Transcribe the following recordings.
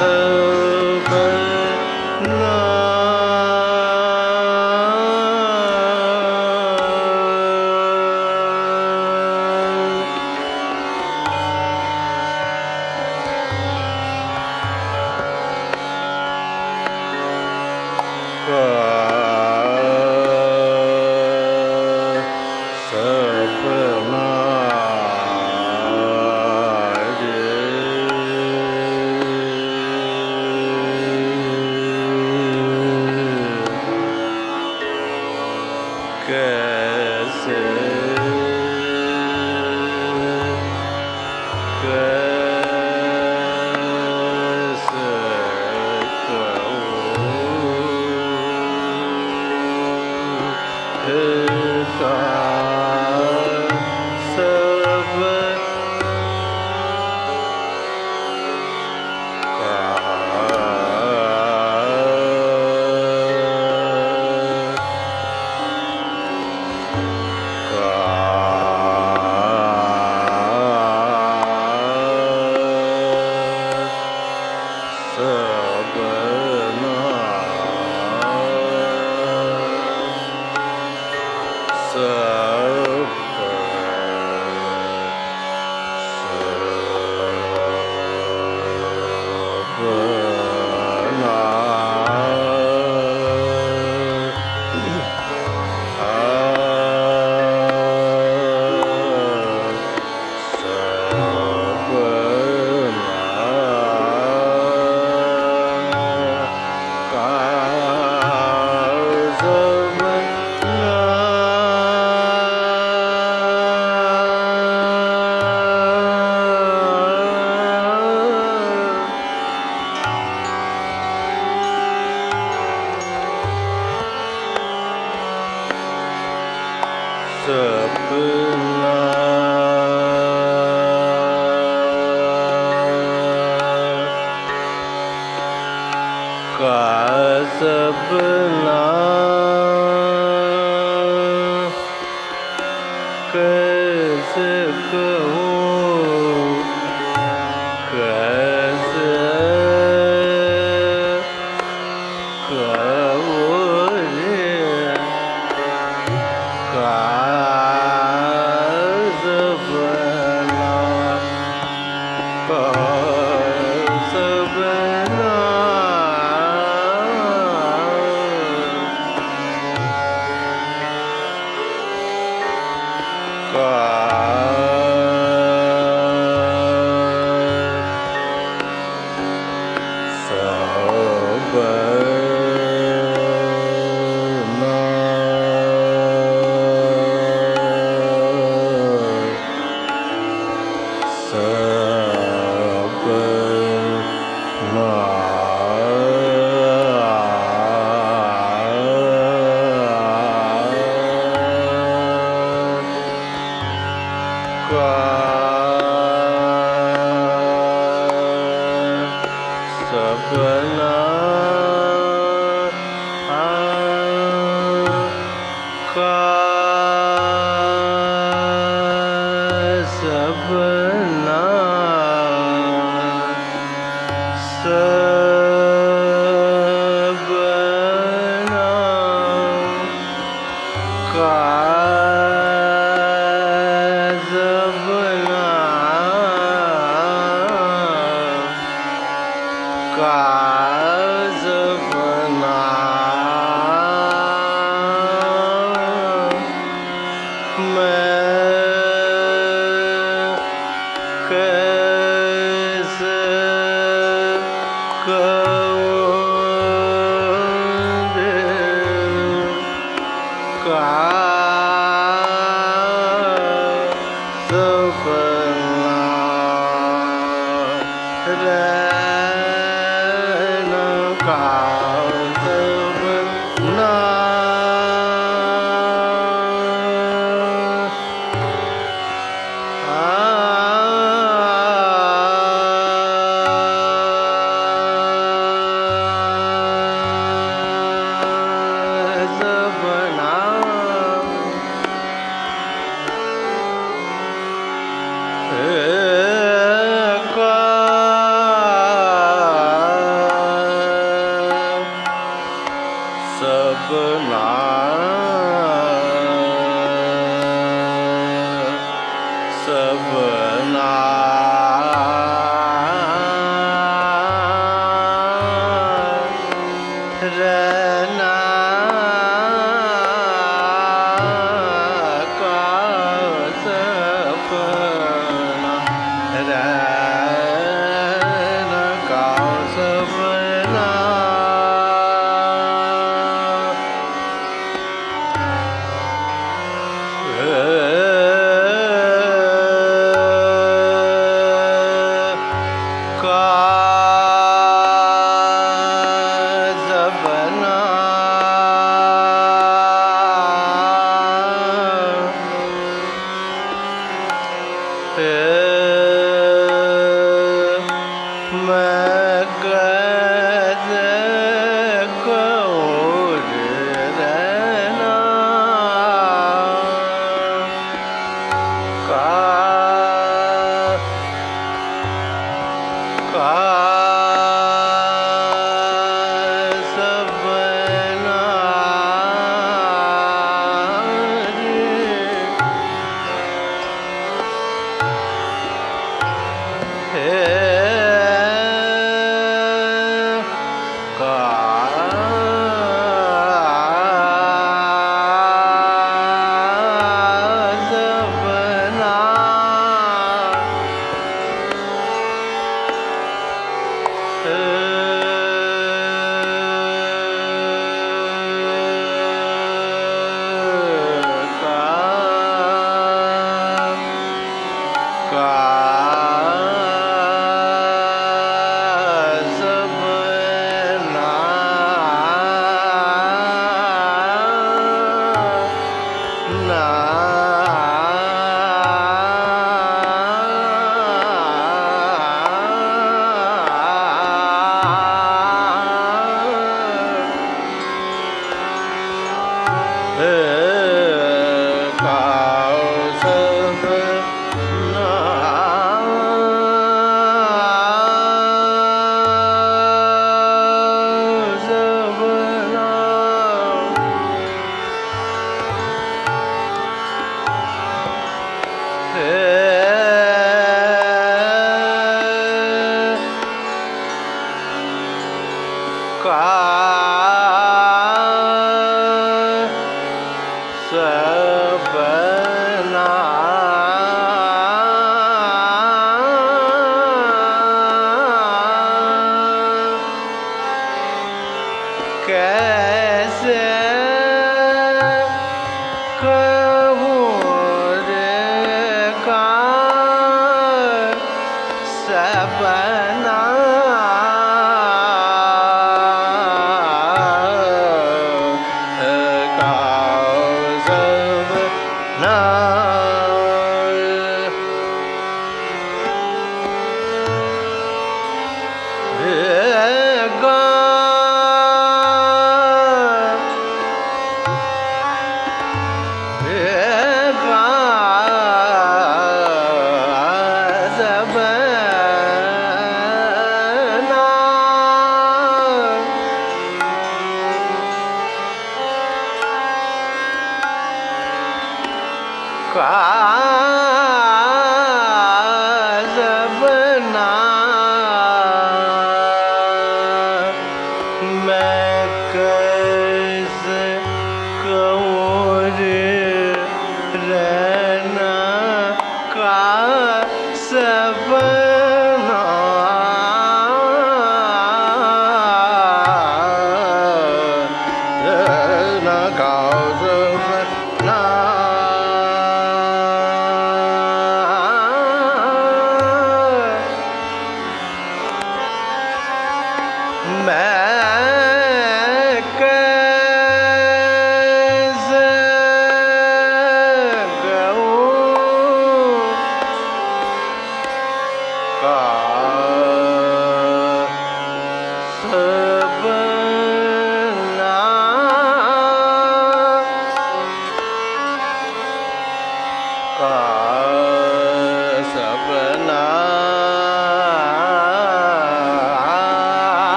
the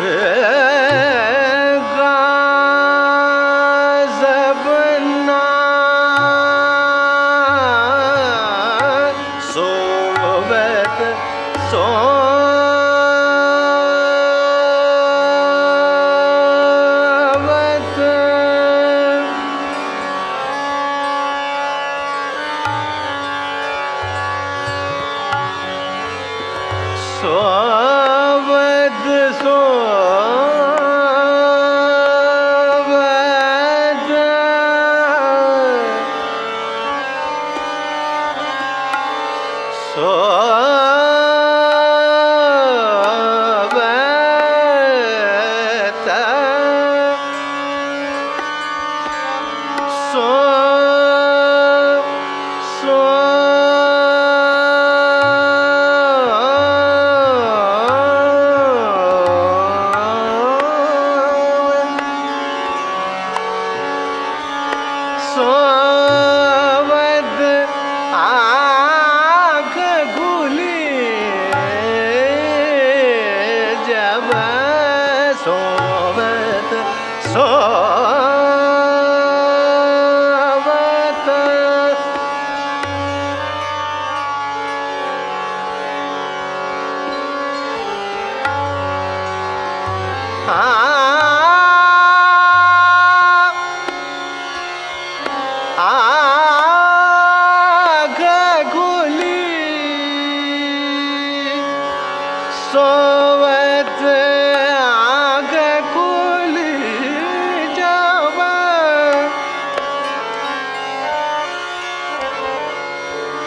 Yeah.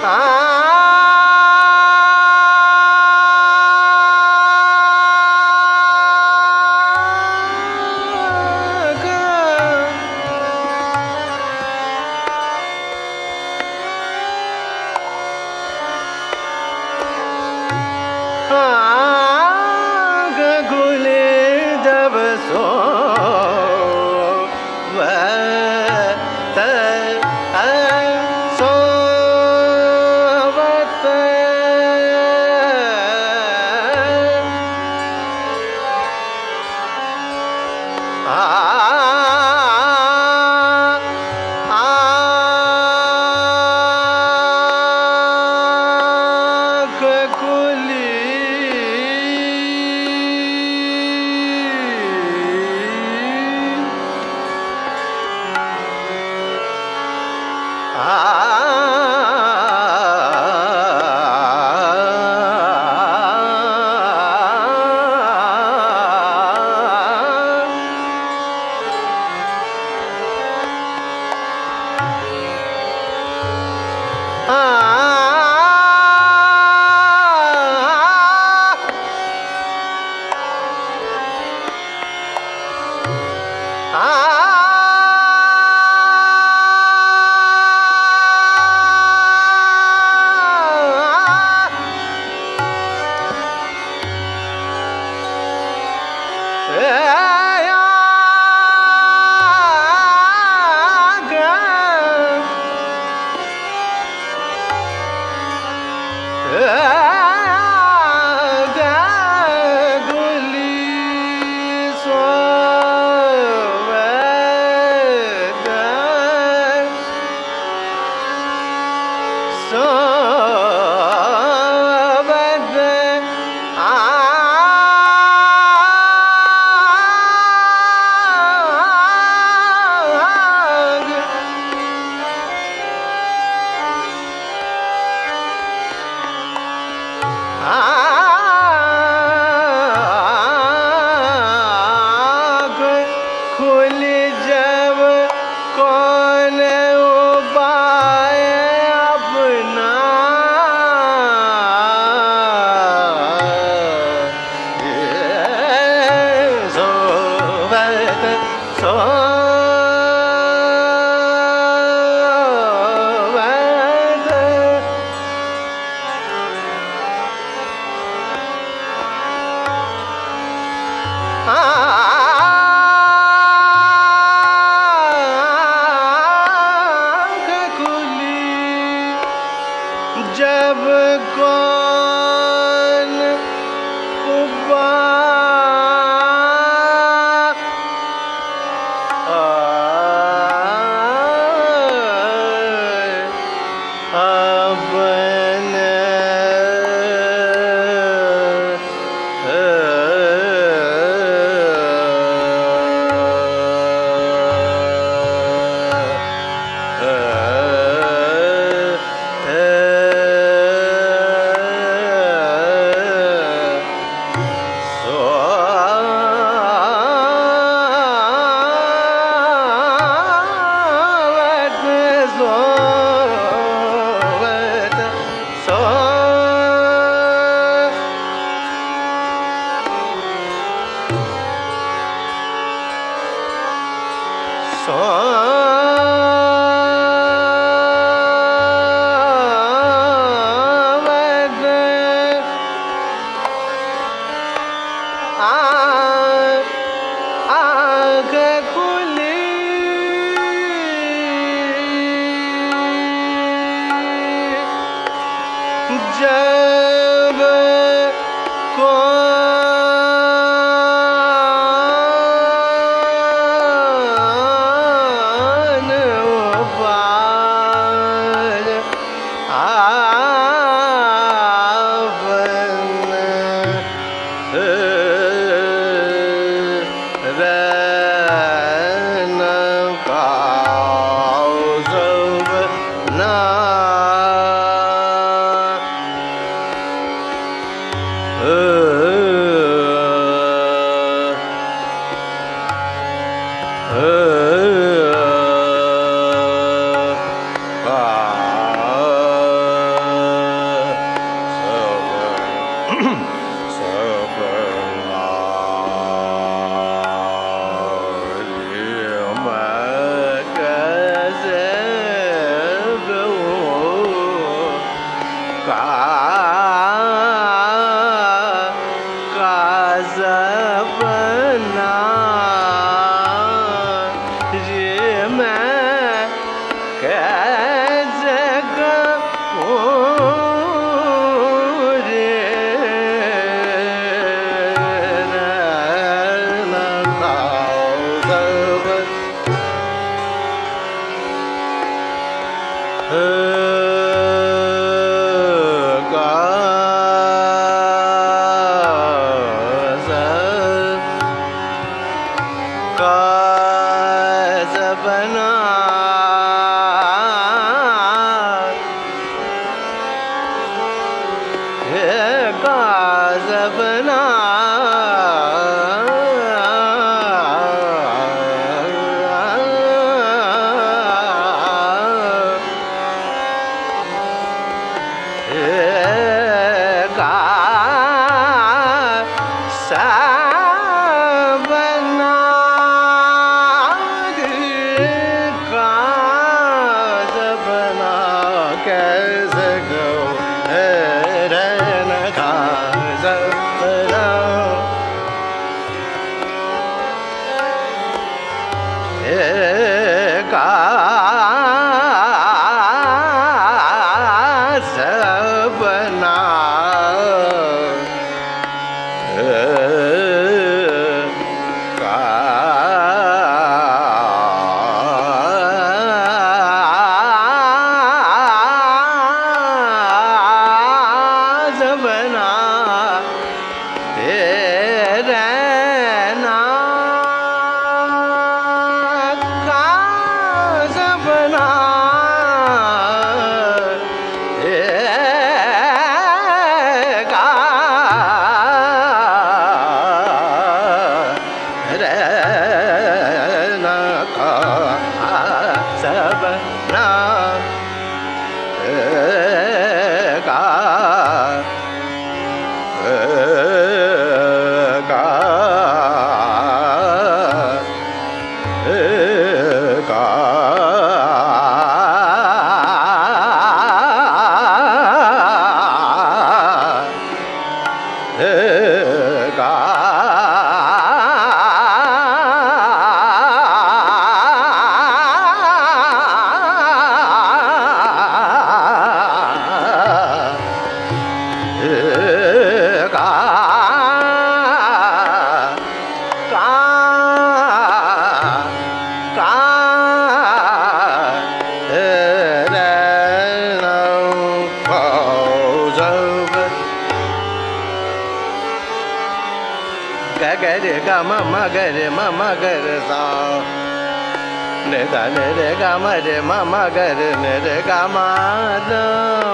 आग गमर मम गर मरे मा मगर का माद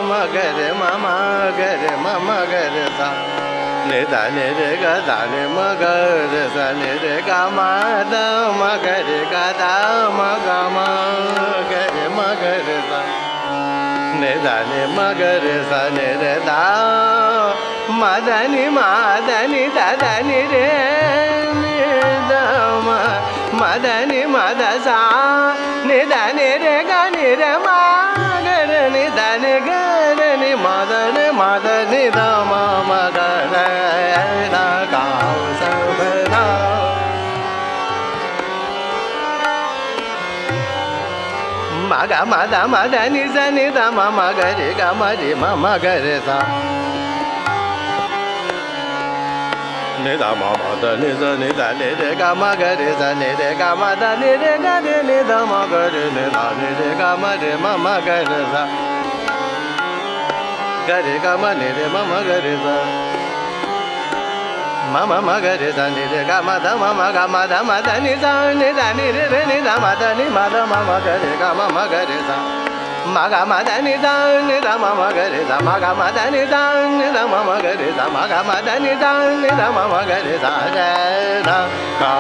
मगरे मामागरे मा मगरसा नि मगरसा रे का माद मा दा मा मगर मारसा निगरसा दा मदनि मादानी ददनि रे मादानी मादा दा గ మద మద నిజ నిద మమ గరి గ మరి మమ గరి స నిద మద నిజ నిద నిరే గ మగరి స నిరే గ మద నిరే గరి నిద మగరి నిద నిరే గ మరి మమ గరి స గరి గ మరి మమ గరి స ga ma da ni re ga re ni da ma ga re ni da ni re ga ma re ma ma ga re sa ga re ga ma ni re ma ma ga re sa ma ma ma ga re sa ni re ga ma da ma ma ga ma da ma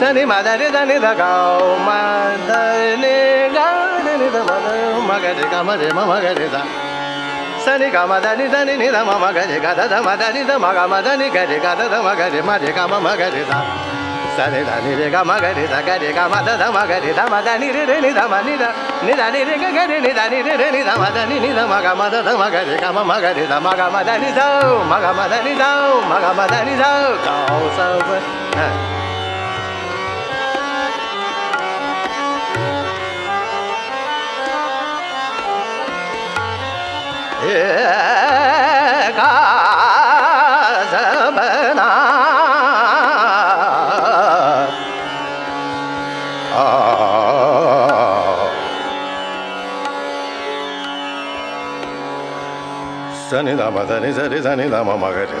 sa ni ma da ni da ni da ga ma da ni ga ni ni da ma da ma ga re ga ma re ma ma ga re da sa ni ga ma da ni da ni ni da ma ma ga re ga da da ma da ni da ma ga ma da ni ga re ga da da ma ga re ma re ga ma ma ga re da sa ni da ni re ga ma ga re da ga re ga ma da da ma ga re da ma da ni re ಸನಿ ದಾಮ ಸನಿ ಸರಿ ಸನಿ ದಾಮ ಮಗರಿ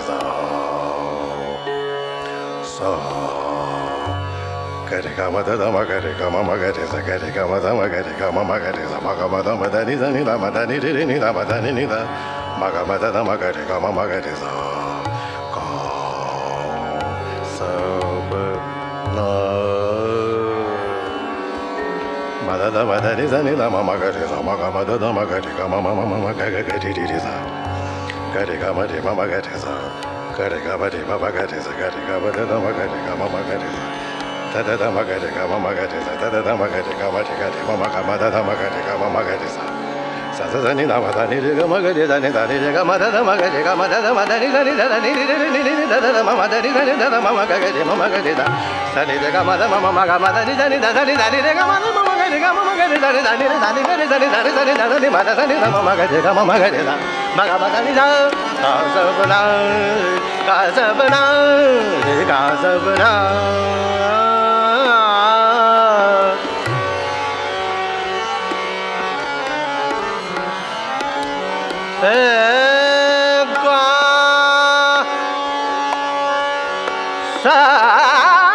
ga re ga ma da da ma ga re ga ma ga re sa ga re ga ma da ma ga re ga ma ga re sa ma ga ma da ma da ni sa ni da ma da ni re ni da ma da ni ni da ma ga ma da da ma ga re ga ma ga re sa ga sa ba na ma da da ma da ni sa ni da ma ma ga re sa ma ga ma da da ma ga re ga ma ma ma ma ga ga ga re re sa ga re ga ma re ma ma ga re sa ga re ga ma re ma ma ga re sa ga re ga ma da da ma ga re ga ma ma ga re sa da da da ma ga re ga ma ma ga re sa da da da ma ga re ga ma re ga re ma ma ga ma da da ma ga re ga ma ma ga re sa sa sa sa ni da ma da ni re ga ma ga re da ni da ni re ga ma da da ma ga re ga ma da da ma da ni da ni da da ni re re ni ni da da da ma ma da ni da ni da da ma ma ga re ma ma ga re da sa ni re ga ma da ma ma ma ga ma da ni da ni da da ni da ni re ga ma da ma ma ga re ga ma ma ga re da ni da ni da ni re da ni da ni da ni da ni ma da da ni da ma ma ga re ga ma ma ga re da ma ga ma da ni da ga sa ba na ga sa ba na re sa ba na 灯光闪。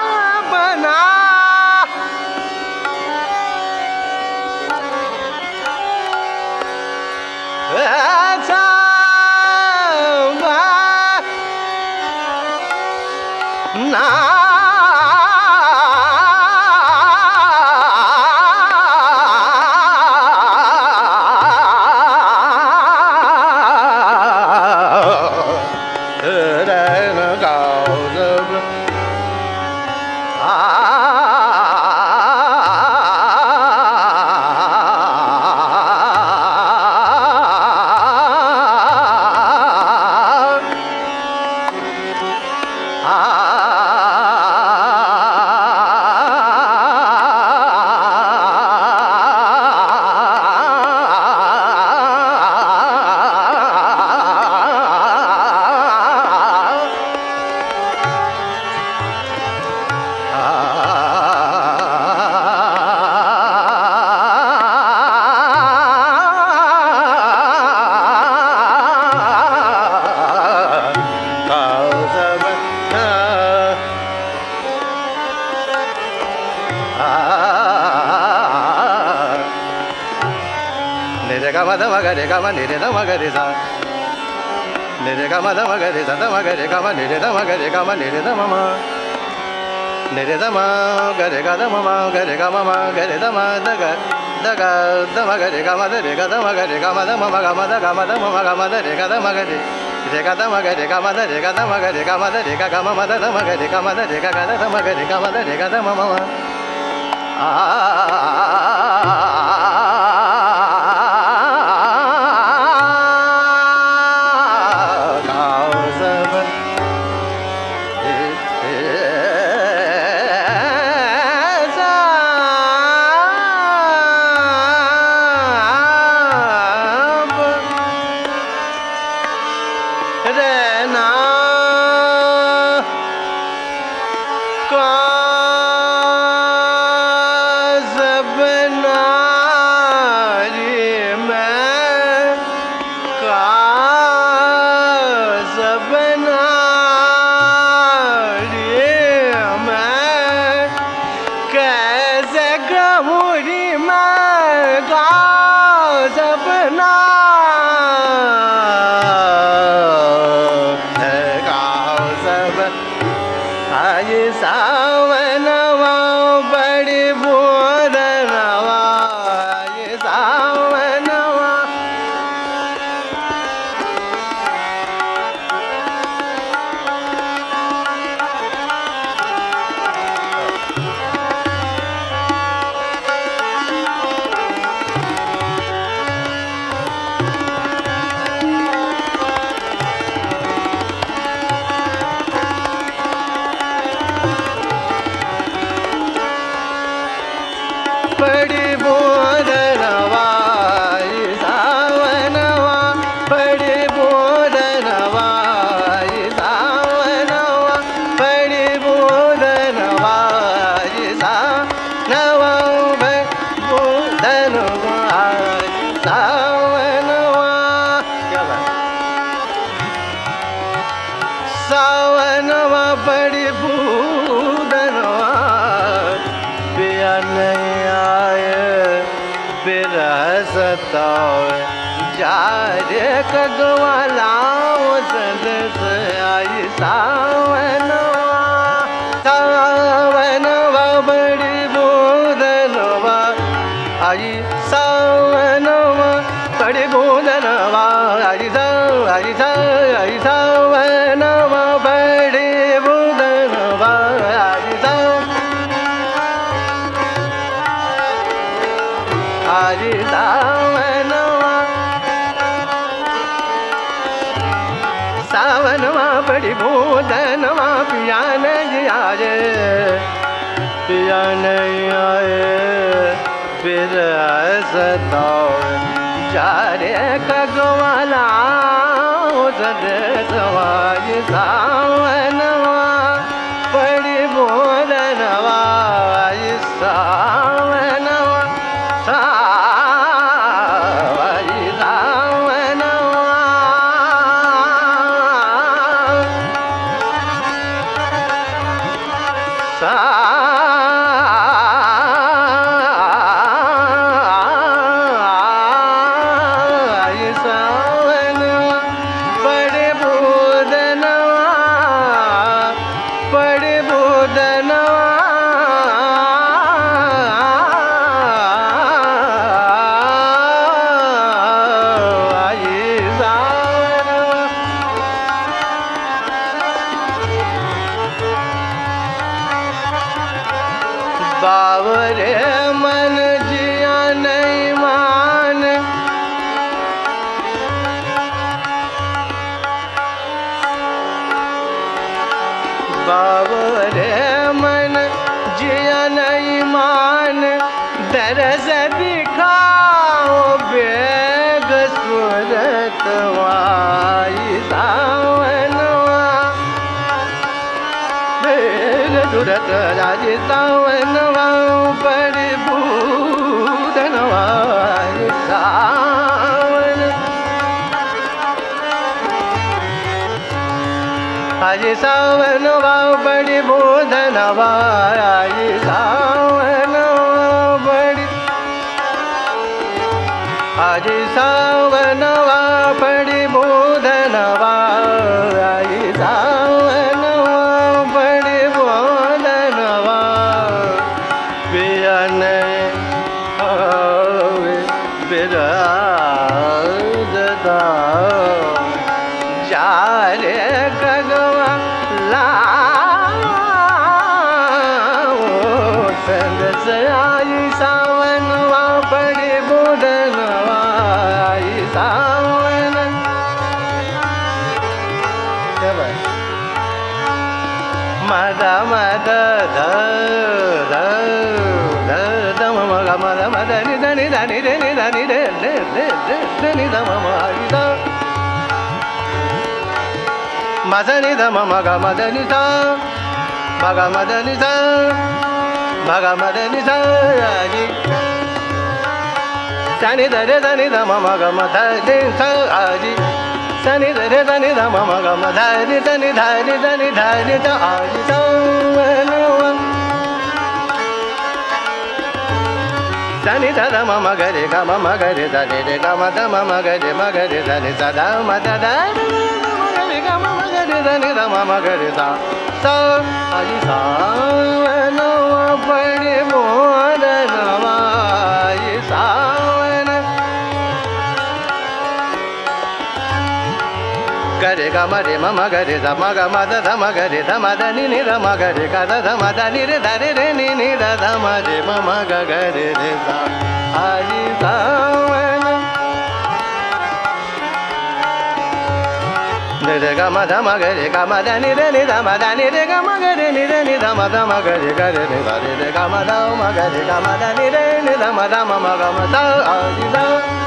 ah ma ne ma ga ma ma ma ma ga ma ma ga ma da ga da ga da ma ga ma da ma ma da ma da ga da ga da ma ga ma ga ma da ga da ma ga ma da ma da ga da ma ga ma da ma ma ma Ah. बड़ी बूदनवा पिया नहीं आए बिरह सतावे जा रे कगवालाओ सदस आई सावनवा अन ईमान दरज दिखाओ, बेग सूरत वाइसावनवा बेग सूरत राजसावनवा पर भूतनवा सावन। हरि बड़ी बोधन वाया ni da ma ma ni da ma za ni da ma ma ga ma da ni da ma ga ma da ni da ma ga ma da ni da ya ni sa ni da re da ni da ma ma ga ma da ni sa a ji sa ni da re da ni da ma ma ga ma da ni da ni da ni da ni da ni da a ji sa ma ni さにただままがたままがれだれ gare ga ma re ma ma ga re da ma ga ma da da ma ga re da ma da ni ni da ma ga re ga da da ma da ni re da re re ni ni da da ma re ma ma ga ga re re da a ri da re ga ma da ma ga re ga ma da ni re ni da ma da ni re ga ma ga re ni re ni da ma da ma ga re ga re ni da re ga ma da ma ga re ga ma da ni re ni da ma da ma ma ga ma da a di da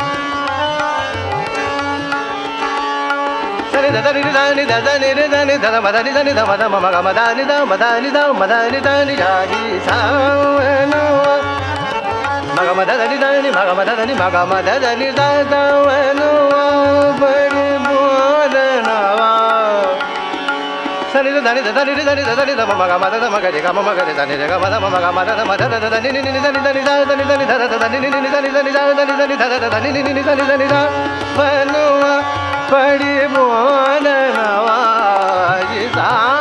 దని దని దని దని దని ధన మదని దని ధ మద మమ గ మదని ద మదని ద మదని దని జాగి సావన మగ మద దని దని మగ మద దని మగ మద దని ద దవన పరి బోధనవా సని దని దని దని దని ద మమ గ మద ద మగ గ మమ గ దని గ మద మమ గ మద ద మద ద దని ని ని దని దని ద దని దని ధర దని ని ని దని దని ద దని దని ధర దని ని ని దని దని ద వనువా पडी बोल नवाजी जा.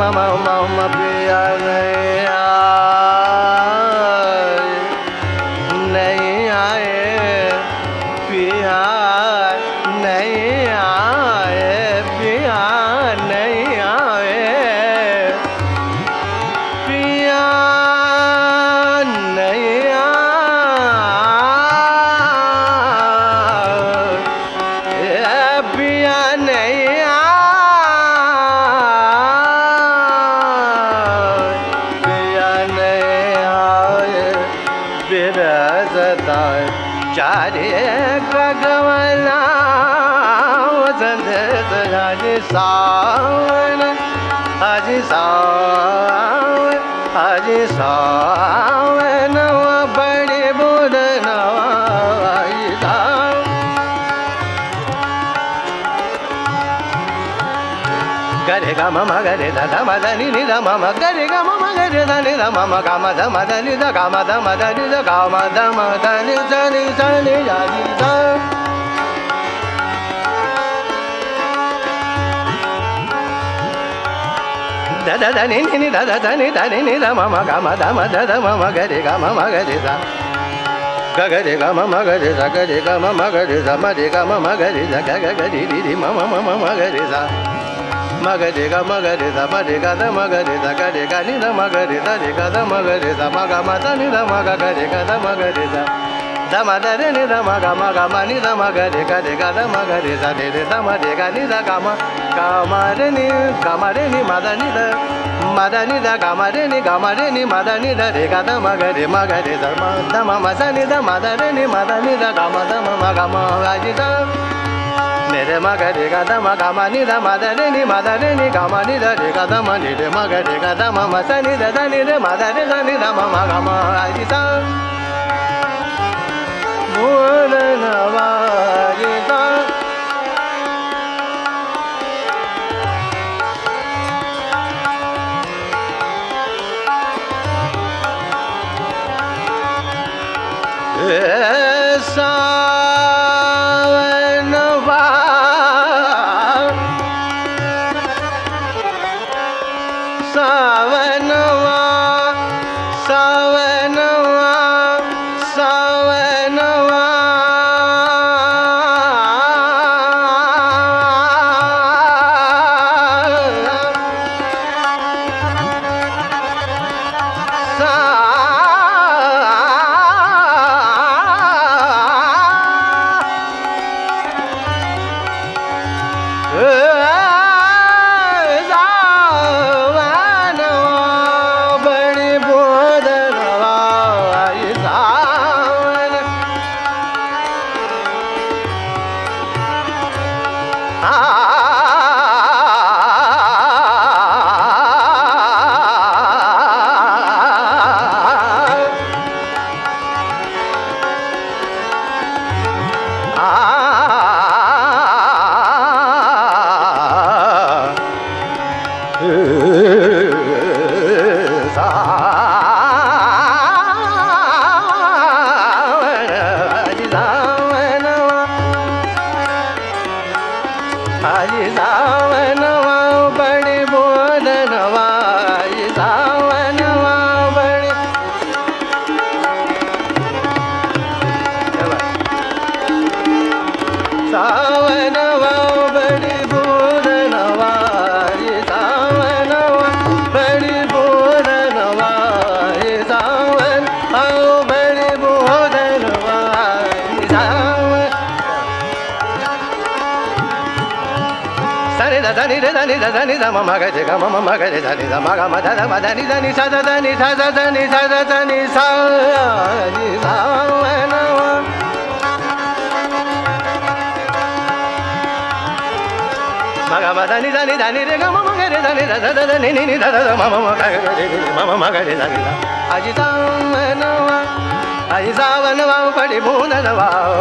Dama మమ గరి గ మమ గరి దని ద మమ da da da ni ni da da da ni da ni ni da ma ma ga ma da ma da da ma ma ga re ga ma ma ga da ga ga re ga ma ma ga re da ga re ga ma ma ga re da ma re ga ma ma ga re da ga ga ga ri ri ma ma ma ma ga re da మ గ రి the మ రి గ the మ గ రి the గ రి గ ని ద మ గ రి ద రి గ ద మ గ రి ద మ గ మ ద ని ద మ గ గ రి గ ద మ గ రి ద ద మ ద రి ని ద మ గ మ గ మ ని ద మ గ రి గ రి గ ద మ గ రి ద రి రి ద మ రి గ ని ద గ మ గ మ రి ని గ మ రి ని మ ద ని ద మ ద ని ద గ మ రి ని గ మ రి ని మ ద ని ద రి గ ద మ గ రి మ గ రి ద మ ద మ మ ద ని ద మ ద రి ని మ ద ని ద గ మ ద మ మ గ మ గ రి ద నిరే మగ రి గదమ గమ నిద మద రి ని మద రి ని గమ నిద రి గదమ నిరే మగ రి గదమ మస నిద ద నిరే మద రి గ నిద మమ గమ అది త మూల నవారి త Yeah. हरि దని దని ద మమ గ గ మమ మగ దని ద మగ మ ద మ దని దని స ద దని స ద దని స ద దని స ని సావనవ మగ మ దని దని దని రే గ మమ గ రే దని ద ద ద ద ని ని ని ద ద ద మమ మగ గ రే రి మమ మగ రే దని ద అజి సావనవ అజి సావనవ పడి భూననవ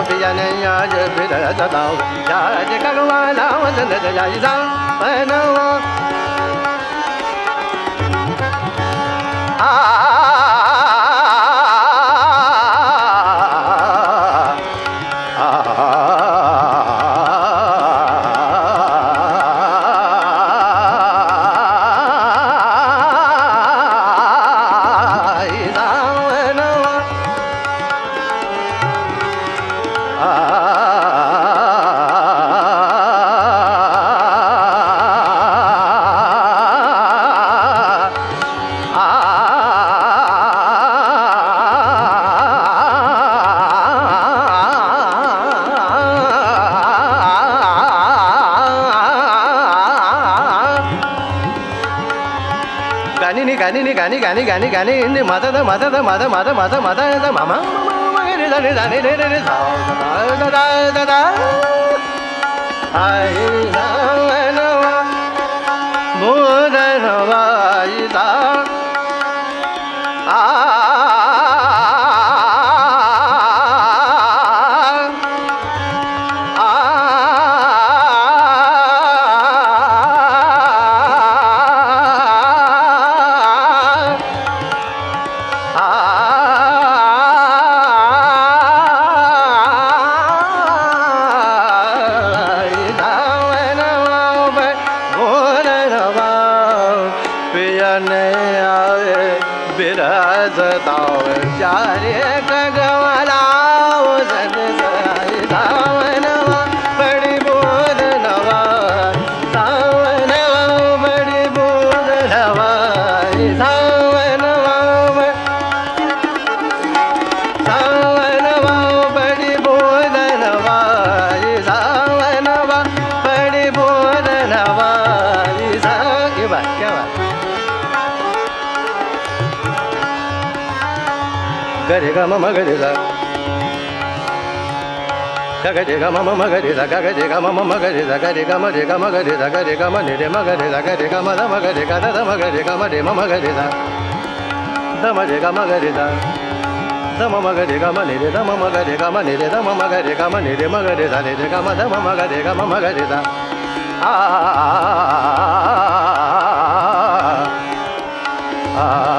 పియనయ్య జ బిద సదావ జాజ కగవాల వదన ద అజి సావనవ ఆ பனவா ஆ गाणी नि गाणी नि गाणी गाणी गाणी गाणी माझा दा माझा दा माझा माझा माझा माझा याचा मामा वगैरे जाणे जाणे रे रे दादा दादा आई मोदनवा れああ。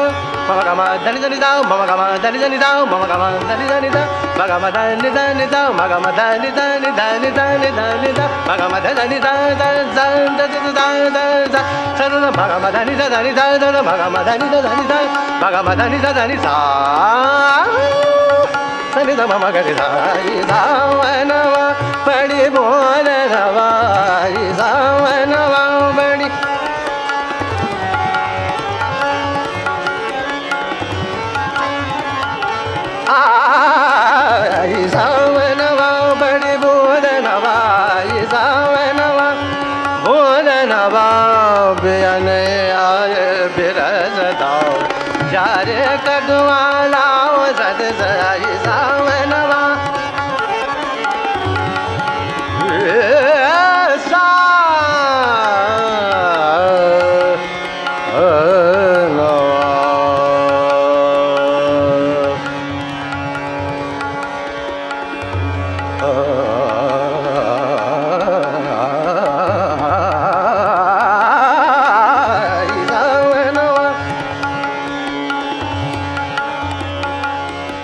మమ గమ దని దని దా మమ గమ దని దని దా మమ గమ దని దని దా మగమ దని దని దా మగమ దని దని దని దని దని దా మగమ దని దా దా దా దా దా దా దా సరల మగమ దని దా దని దా దా మగమ దని దా దని దా మగమ దని దా దని సా సని ద మమ గని దా ఈ దావనవ పడి బోలనవ ఈ దావ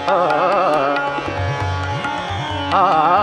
ah. Ah.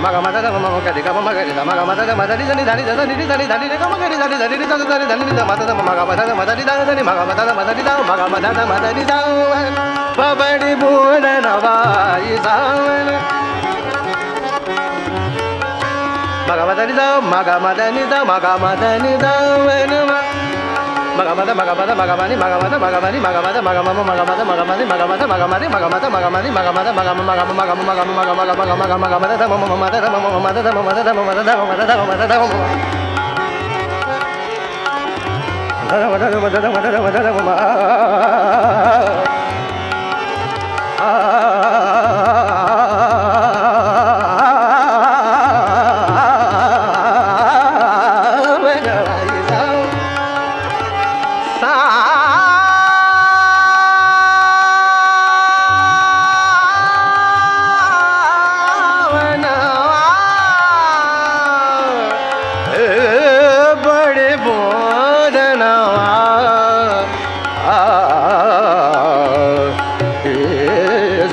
ma ga ma da da ma ma ga de ga ma ma ga de ma ga ma da da ma da di da ni da ni da da ni di da ni da ni ga ma ga di da ni da ni da da da ni da ma da da ma ga ma da da ma da di da da ni ma ga ma da da ma da di da ma ga ma da da ma da di da ba ba di bu da na ba i da ma ga ma da di da ma ga ma da ni da ma ga ma da ni da ma magamata magamata magamani magamata magamani magamata magamama magamata magamani magamata magamani magamata magamani magamata magama magama magama magama magama magama magama magamata dama mamata dama mamata dama mamata dama mamata dama mamata dama mamata dama mamata dama mamata dama mamata Yes,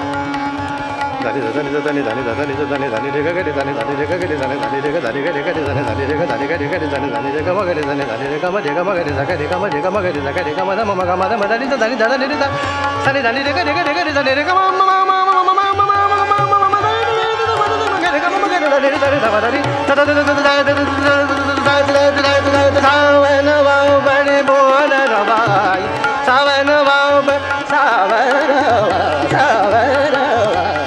धानी धानी धानी धानी धानी धानी धानी रेखा गरे धानी धानी रेखा गरे धानी धानी रेखा धानी गरे गरे धानी धानी रेखा धानी गरे गरे धानी धानी रेखा म गरे धानी धानी रेखा म रेखा म गरे झका रेखा म रेखा म गरे झका रेखा म म म म म धानी धानी धानी रेखा धानी धानी रेखा रेखा रेखा रेखा धानी रेखा म म म म म म म सावन वाव बड़े बोल रवाई सावन वाव सावन सावन